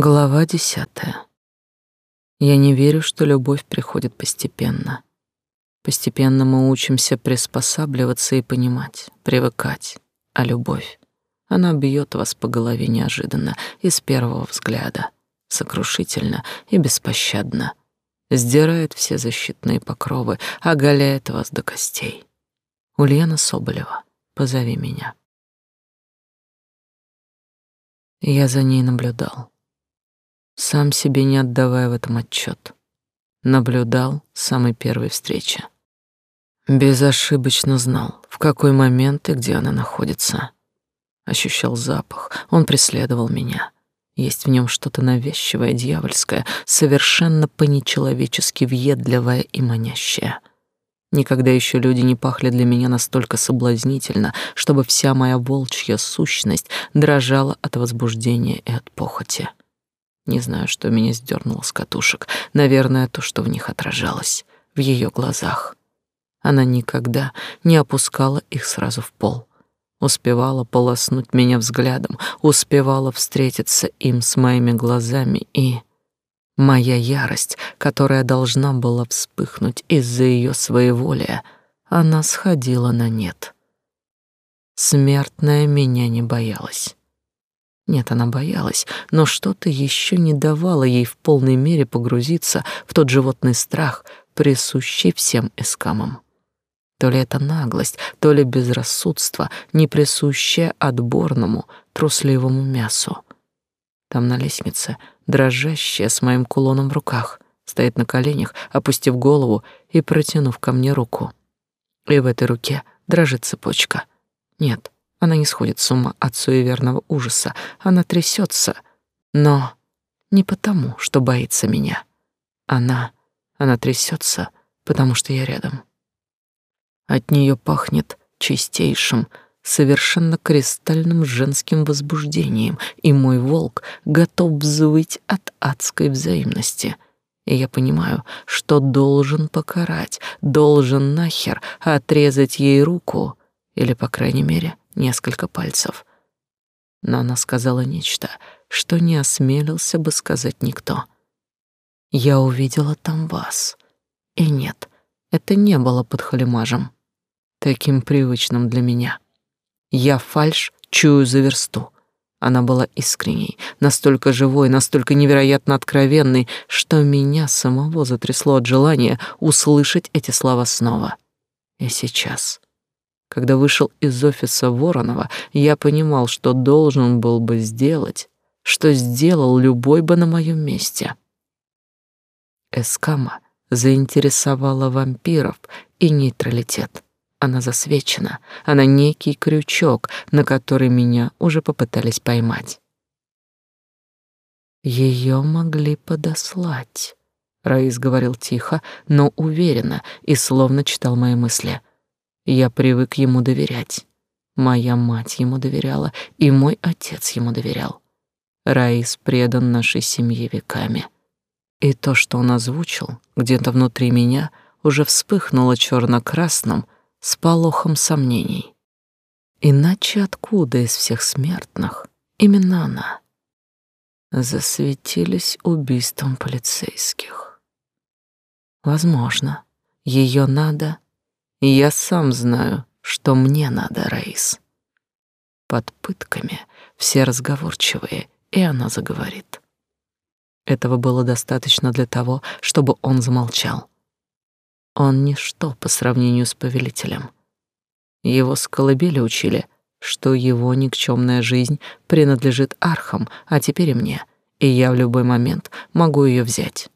Глава десятая. Я не верю, что любовь приходит постепенно. Постепенно мы учимся приспосабливаться и понимать, привыкать. А любовь, она бьет вас по голове неожиданно и с первого взгляда, сокрушительно и беспощадно, сдирает все защитные покровы, оголяет вас до костей. Ульяна Соболева, позови меня. Я за ней наблюдал сам себе не отдавая в этом отчет. Наблюдал с самой первой встречи. Безошибочно знал, в какой момент и где она находится. Ощущал запах, он преследовал меня. Есть в нем что-то навязчивое, дьявольское, совершенно по-нечеловечески въедливое и манящее. Никогда еще люди не пахли для меня настолько соблазнительно, чтобы вся моя волчья сущность дрожала от возбуждения и от похоти. Не знаю, что меня сдернуло с катушек. Наверное, то, что в них отражалось, в ее глазах. Она никогда не опускала их сразу в пол. Успевала полоснуть меня взглядом, успевала встретиться им с моими глазами и... Моя ярость, которая должна была вспыхнуть из-за ее своеволия, она сходила на нет. Смертная меня не боялась. Нет, она боялась, но что-то еще не давало ей в полной мере погрузиться в тот животный страх, присущий всем эскамам. То ли это наглость, то ли безрассудство, не присущее отборному, трусливому мясу. Там на лестнице, дрожащая с моим кулоном в руках, стоит на коленях, опустив голову и протянув ко мне руку. И в этой руке дрожит цепочка. Нет, она не сходит с ума от суеверного ужаса, она трясется, но не потому, что боится меня. Она, она трясется, потому что я рядом. От нее пахнет чистейшим, совершенно кристальным женским возбуждением, и мой волк готов взвыть от адской взаимности. И я понимаю, что должен покарать, должен нахер отрезать ей руку, или, по крайней мере, несколько пальцев. Но она сказала нечто, что не осмелился бы сказать никто. Я увидела там вас. И нет, это не было под халимажем, таким привычным для меня. Я фальш чую за версту. Она была искренней, настолько живой, настолько невероятно откровенной, что меня самого затрясло от желания услышать эти слова снова. И сейчас когда вышел из офиса Воронова, я понимал, что должен был бы сделать, что сделал любой бы на моем месте. Эскама заинтересовала вампиров и нейтралитет. Она засвечена, она некий крючок, на который меня уже попытались поймать. Ее могли подослать. Раис говорил тихо, но уверенно и словно читал мои мысли. Я привык ему доверять. Моя мать ему доверяла, и мой отец ему доверял. Раис предан нашей семье веками. И то, что он озвучил, где-то внутри меня уже вспыхнуло черно-красным с полохом сомнений. Иначе откуда из всех смертных именно она? Засветились убийством полицейских. Возможно, ее надо я сам знаю, что мне надо, Раис. Под пытками все разговорчивые, и она заговорит. Этого было достаточно для того, чтобы он замолчал. Он ничто по сравнению с повелителем. Его с колыбели учили, что его никчемная жизнь принадлежит архам, а теперь и мне, и я в любой момент могу ее взять.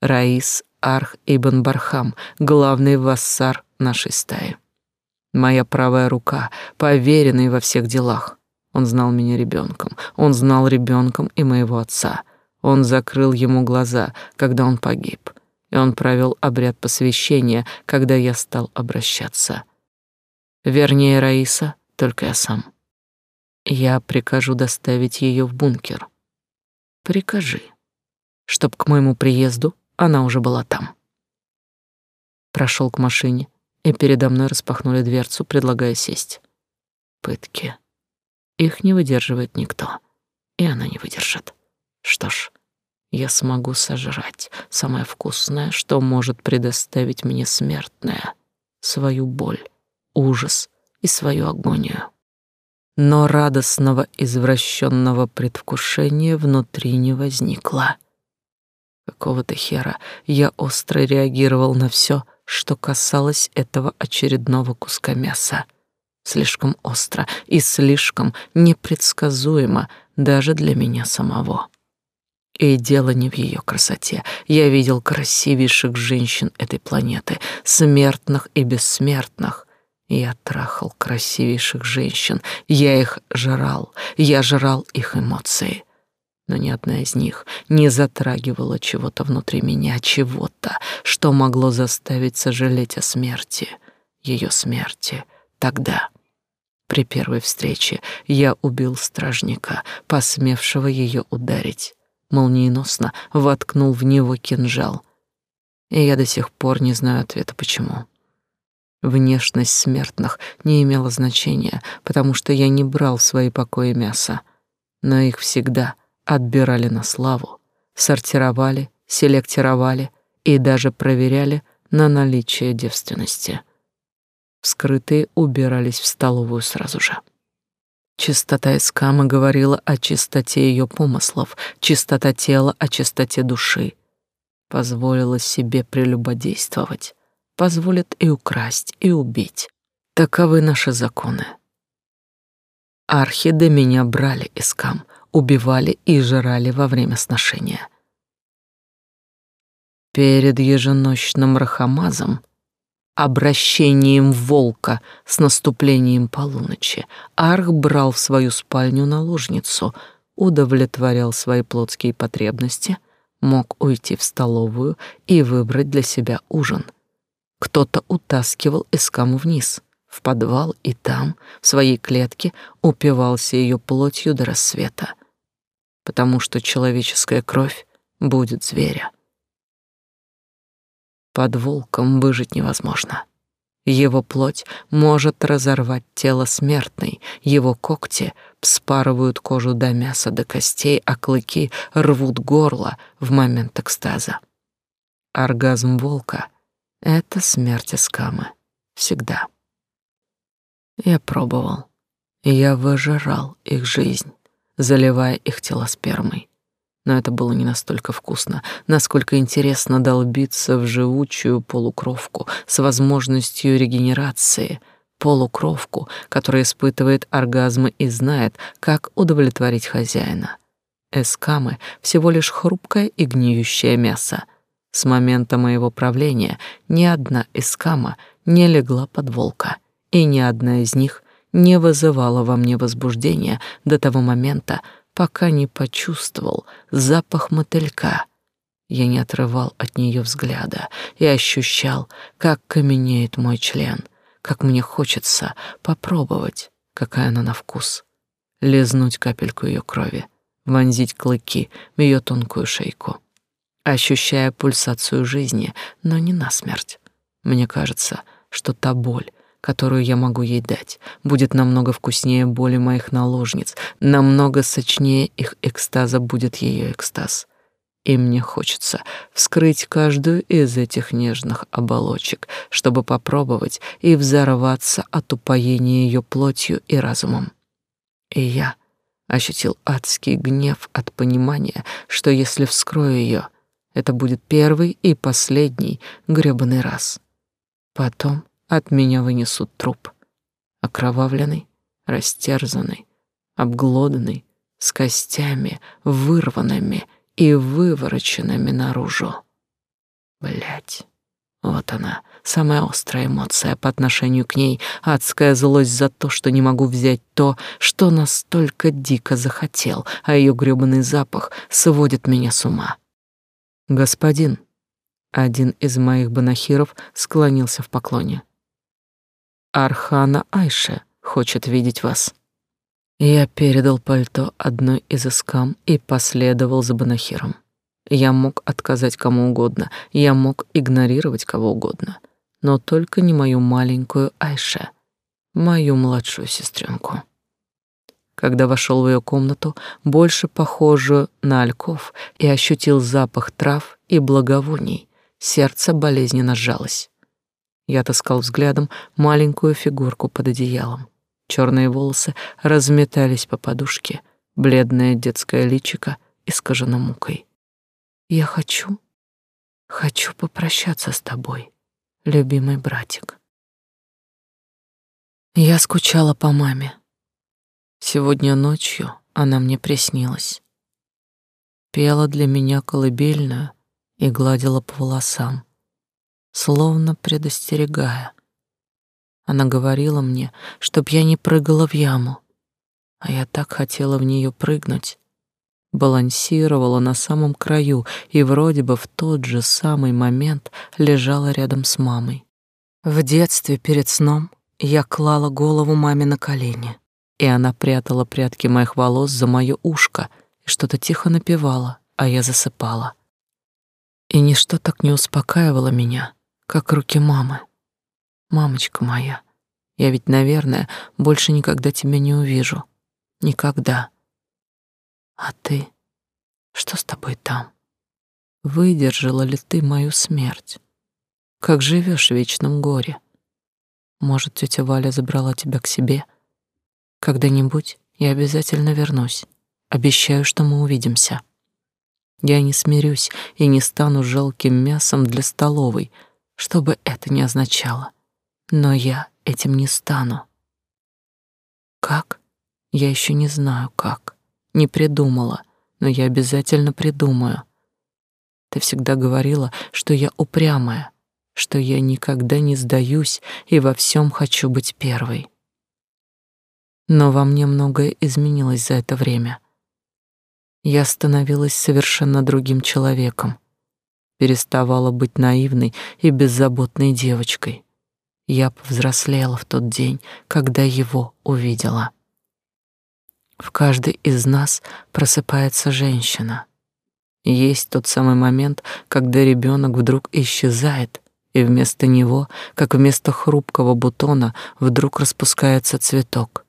Раис Арх Ибн Бархам, главный вассар нашей стаи. Моя правая рука, поверенный во всех делах. Он знал меня ребенком, он знал ребенком и моего отца. Он закрыл ему глаза, когда он погиб, и он провел обряд посвящения, когда я стал обращаться. Вернее, Раиса, только я сам. Я прикажу доставить ее в бункер. Прикажи, чтоб к моему приезду она уже была там. Прошел к машине, и передо мной распахнули дверцу, предлагая сесть. Пытки. Их не выдерживает никто, и она не выдержит. Что ж, я смогу сожрать самое вкусное, что может предоставить мне смертное, свою боль, ужас и свою агонию. Но радостного извращенного предвкушения внутри не возникло. Какого-то хера я остро реагировал на все, что касалось этого очередного куска мяса. Слишком остро и слишком непредсказуемо даже для меня самого. И дело не в ее красоте. Я видел красивейших женщин этой планеты, смертных и бессмертных. Я трахал красивейших женщин, я их жрал, я жрал их эмоции. Но ни одна из них не затрагивала чего-то внутри меня, чего-то, что могло заставить сожалеть о смерти, ее смерти, тогда. При первой встрече я убил стражника, посмевшего ее ударить молниеносно воткнул в него кинжал. И я до сих пор не знаю ответа почему. Внешность смертных не имела значения, потому что я не брал в свои покои мясо, но их всегда отбирали на славу, сортировали, селектировали и даже проверяли на наличие девственности. Вскрытые убирались в столовую сразу же. Чистота Искамы говорила о чистоте ее помыслов, чистота тела о чистоте души. Позволила себе прелюбодействовать, позволит и украсть, и убить. Таковы наши законы. Архиды меня брали Искам, убивали и жрали во время сношения. Перед еженочным рахамазом обращением волка с наступлением полуночи. Арх брал в свою спальню наложницу, удовлетворял свои плотские потребности, мог уйти в столовую и выбрать для себя ужин. Кто-то утаскивал Эскаму вниз, в подвал, и там, в своей клетке, упивался ее плотью до рассвета, потому что человеческая кровь будет зверя. Под волком выжить невозможно. Его плоть может разорвать тело смертной, его когти вспарывают кожу до мяса, до костей, а клыки рвут горло в момент экстаза. Оргазм волка — это смерть эскамы. Всегда. Я пробовал. Я выжирал их жизнь, заливая их тела спермой но это было не настолько вкусно, насколько интересно долбиться в живучую полукровку с возможностью регенерации, полукровку, которая испытывает оргазмы и знает, как удовлетворить хозяина. Эскамы — всего лишь хрупкое и гниющее мясо. С момента моего правления ни одна эскама не легла под волка, и ни одна из них не вызывала во мне возбуждения до того момента, пока не почувствовал запах мотылька. Я не отрывал от нее взгляда и ощущал, как каменеет мой член, как мне хочется попробовать, какая она на вкус, лизнуть капельку ее крови, вонзить клыки в ее тонкую шейку, ощущая пульсацию жизни, но не насмерть. Мне кажется, что та боль, которую я могу ей дать, будет намного вкуснее боли моих наложниц, намного сочнее их экстаза будет ее экстаз. И мне хочется вскрыть каждую из этих нежных оболочек, чтобы попробовать и взорваться от упоения ее плотью и разумом. И я ощутил адский гнев от понимания, что если вскрою ее, это будет первый и последний грёбаный раз. Потом от меня вынесут труп. Окровавленный, растерзанный, обглоданный, с костями, вырванными и вывороченными наружу. Блять, вот она, самая острая эмоция по отношению к ней, адская злость за то, что не могу взять то, что настолько дико захотел, а ее грёбаный запах сводит меня с ума. Господин, один из моих банахиров склонился в поклоне. Архана Айше хочет видеть вас. Я передал пальто одной из искам и последовал за Банахиром. Я мог отказать кому угодно, я мог игнорировать кого угодно, но только не мою маленькую Айше, мою младшую сестренку. когда вошел в ее комнату, больше похожую на альков, и ощутил запах трав и благовоний, сердце болезненно сжалось. Я отыскал взглядом маленькую фигурку под одеялом. Черные волосы разметались по подушке, бледное детское личико искажено мукой. Я хочу, хочу попрощаться с тобой, любимый братик. Я скучала по маме. Сегодня ночью она мне приснилась. Пела для меня колыбельную и гладила по волосам, словно предостерегая. Она говорила мне, чтоб я не прыгала в яму, а я так хотела в нее прыгнуть. Балансировала на самом краю и вроде бы в тот же самый момент лежала рядом с мамой. В детстве перед сном я клала голову маме на колени, и она прятала прядки моих волос за моё ушко и что-то тихо напевала, а я засыпала. И ничто так не успокаивало меня, как руки мамы. Мамочка моя, я ведь, наверное, больше никогда тебя не увижу. Никогда. А ты? Что с тобой там? Выдержала ли ты мою смерть? Как живешь в вечном горе? Может, тетя Валя забрала тебя к себе? Когда-нибудь я обязательно вернусь. Обещаю, что мы увидимся. Я не смирюсь и не стану жалким мясом для столовой, что бы это ни означало. Но я этим не стану. Как? Я еще не знаю, как. Не придумала, но я обязательно придумаю. Ты всегда говорила, что я упрямая, что я никогда не сдаюсь и во всем хочу быть первой. Но во мне многое изменилось за это время. Я становилась совершенно другим человеком, переставала быть наивной и беззаботной девочкой. Я повзрослела в тот день, когда его увидела. В каждой из нас просыпается женщина. Есть тот самый момент, когда ребенок вдруг исчезает, и вместо него, как вместо хрупкого бутона, вдруг распускается цветок.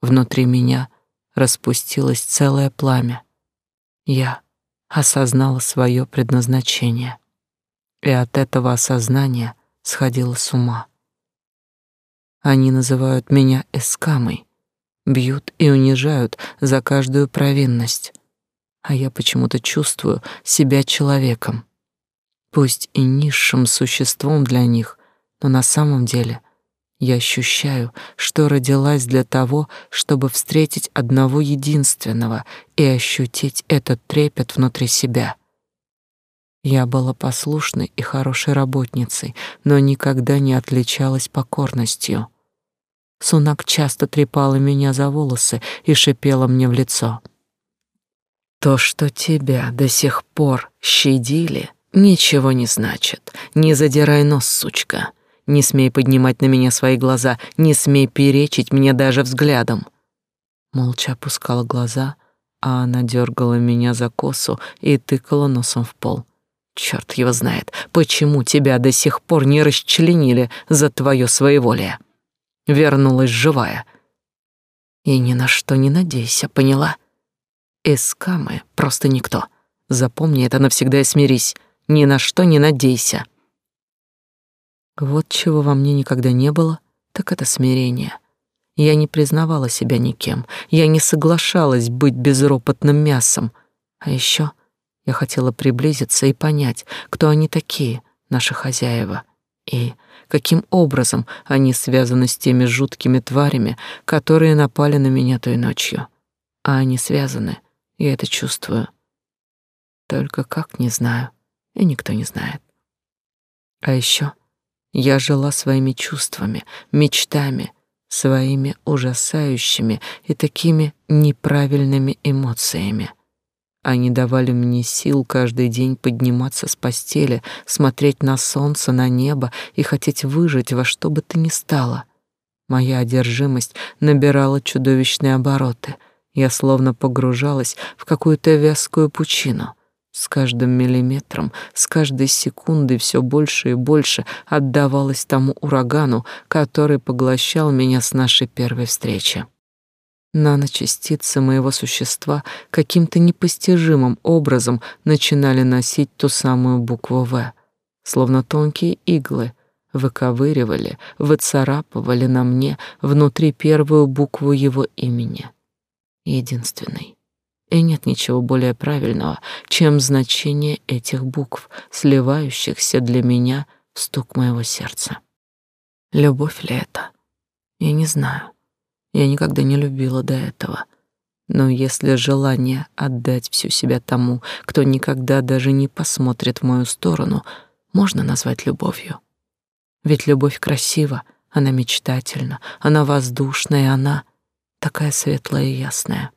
Внутри меня распустилось целое пламя. Я осознала свое предназначение, и от этого осознания сходила с ума. Они называют меня эскамой, бьют и унижают за каждую провинность, а я почему-то чувствую себя человеком. Пусть и низшим существом для них, но на самом деле я ощущаю, что родилась для того, чтобы встретить одного единственного и ощутить этот трепет внутри себя. Я была послушной и хорошей работницей, но никогда не отличалась покорностью. Сунак часто трепала меня за волосы и шипела мне в лицо. То, что тебя до сих пор щадили, Ничего не значит. Не задирай нос, сучка. Не смей поднимать на меня свои глаза, не смей перечить мне даже взглядом. Молча опускала глаза, а она дергала меня за косу и тыкала носом в пол. Черт его знает, почему тебя до сих пор не расчленили за твое своеволие. Вернулась живая. И ни на что не надейся, поняла? Эскамы просто никто. Запомни это навсегда и смирись ни на что не надейся. Вот чего во мне никогда не было, так это смирение. Я не признавала себя никем, я не соглашалась быть безропотным мясом. А еще я хотела приблизиться и понять, кто они такие, наши хозяева, и каким образом они связаны с теми жуткими тварями, которые напали на меня той ночью. А они связаны, я это чувствую. Только как, не знаю и никто не знает. А еще я жила своими чувствами, мечтами, своими ужасающими и такими неправильными эмоциями. Они давали мне сил каждый день подниматься с постели, смотреть на солнце, на небо и хотеть выжить во что бы то ни стало. Моя одержимость набирала чудовищные обороты. Я словно погружалась в какую-то вязкую пучину — с каждым миллиметром, с каждой секундой все больше и больше отдавалось тому урагану, который поглощал меня с нашей первой встречи. Наночастицы моего существа каким-то непостижимым образом начинали носить ту самую букву «В», словно тонкие иглы выковыривали, выцарапывали на мне внутри первую букву его имени. Единственный. И нет ничего более правильного, чем значение этих букв, сливающихся для меня в стук моего сердца. Любовь ли это? Я не знаю. Я никогда не любила до этого. Но если желание отдать всю себя тому, кто никогда даже не посмотрит в мою сторону, можно назвать любовью. Ведь любовь красива, она мечтательна, она воздушная, она такая светлая и ясная.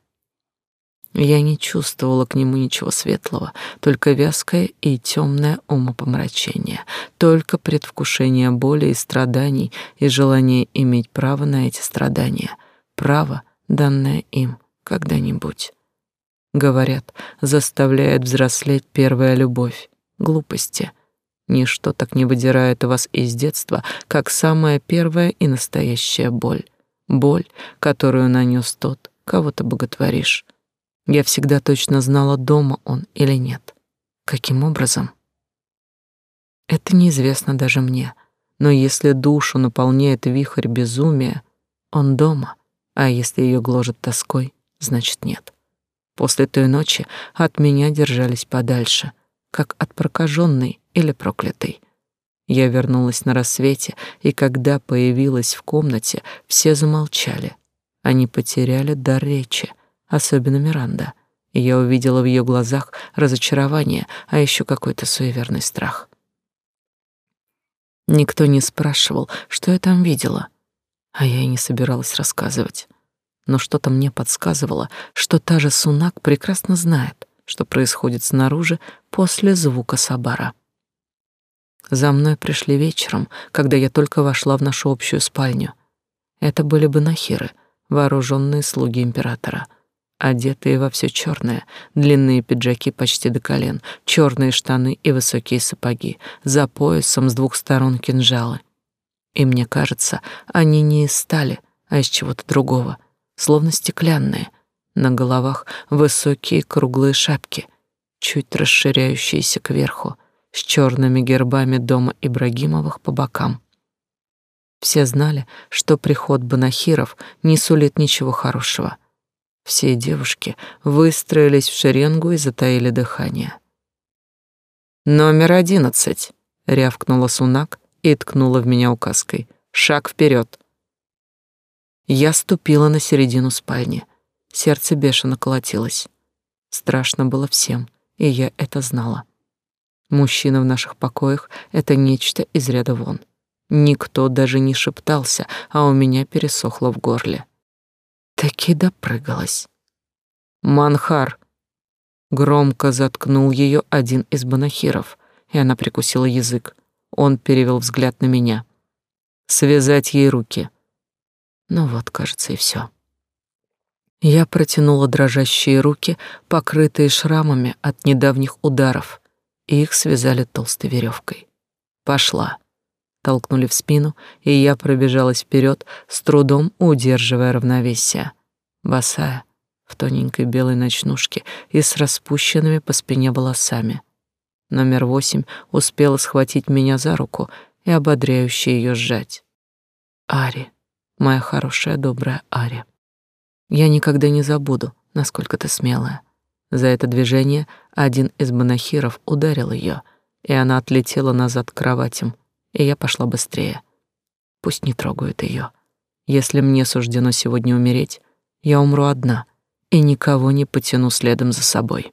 Я не чувствовала к нему ничего светлого, только вязкое и темное умопомрачение, только предвкушение боли и страданий и желание иметь право на эти страдания — право, данное им когда-нибудь. Говорят, заставляет взрослеть первая любовь. Глупости. Ничто так не выдирает вас из детства, как самая первая и настоящая боль. Боль, которую нанес тот, кого ты боготворишь. Я всегда точно знала, дома он или нет. Каким образом? Это неизвестно даже мне. Но если душу наполняет вихрь безумия, он дома — а если ее гложет тоской, значит нет. После той ночи от меня держались подальше, как от прокаженной или проклятой. Я вернулась на рассвете, и когда появилась в комнате, все замолчали. Они потеряли дар речи, особенно Миранда. И я увидела в ее глазах разочарование, а еще какой-то суеверный страх. Никто не спрашивал, что я там видела — а я и не собиралась рассказывать. Но что-то мне подсказывало, что та же Сунак прекрасно знает, что происходит снаружи после звука Сабара. За мной пришли вечером, когда я только вошла в нашу общую спальню. Это были бы нахиры, вооруженные слуги императора, одетые во все черное, длинные пиджаки почти до колен, черные штаны и высокие сапоги, за поясом с двух сторон кинжалы. И мне кажется, они не из стали, а из чего-то другого, словно стеклянные. На головах высокие круглые шапки, чуть расширяющиеся кверху, с черными гербами дома Ибрагимовых по бокам. Все знали, что приход банахиров не сулит ничего хорошего. Все девушки выстроились в шеренгу и затаили дыхание. «Номер одиннадцать», — рявкнула Сунак, и ткнула в меня указкой. «Шаг вперед!» Я ступила на середину спальни. Сердце бешено колотилось. Страшно было всем, и я это знала. Мужчина в наших покоях — это нечто из ряда вон. Никто даже не шептался, а у меня пересохло в горле. Таки допрыгалась. «Манхар!» Громко заткнул ее один из банахиров, и она прикусила язык. Он перевел взгляд на меня. Связать ей руки. Ну вот, кажется, и все. Я протянула дрожащие руки, покрытые шрамами от недавних ударов, и их связали толстой веревкой. Пошла. Толкнули в спину, и я пробежалась вперед, с трудом удерживая равновесие. Босая, в тоненькой белой ночнушке и с распущенными по спине волосами. Номер восемь успела схватить меня за руку и ободряюще ее сжать. Ари, моя хорошая, добрая Ари. Я никогда не забуду, насколько ты смелая. За это движение один из монахиров ударил ее, и она отлетела назад к кроватям, и я пошла быстрее. Пусть не трогают ее. Если мне суждено сегодня умереть, я умру одна и никого не потяну следом за собой.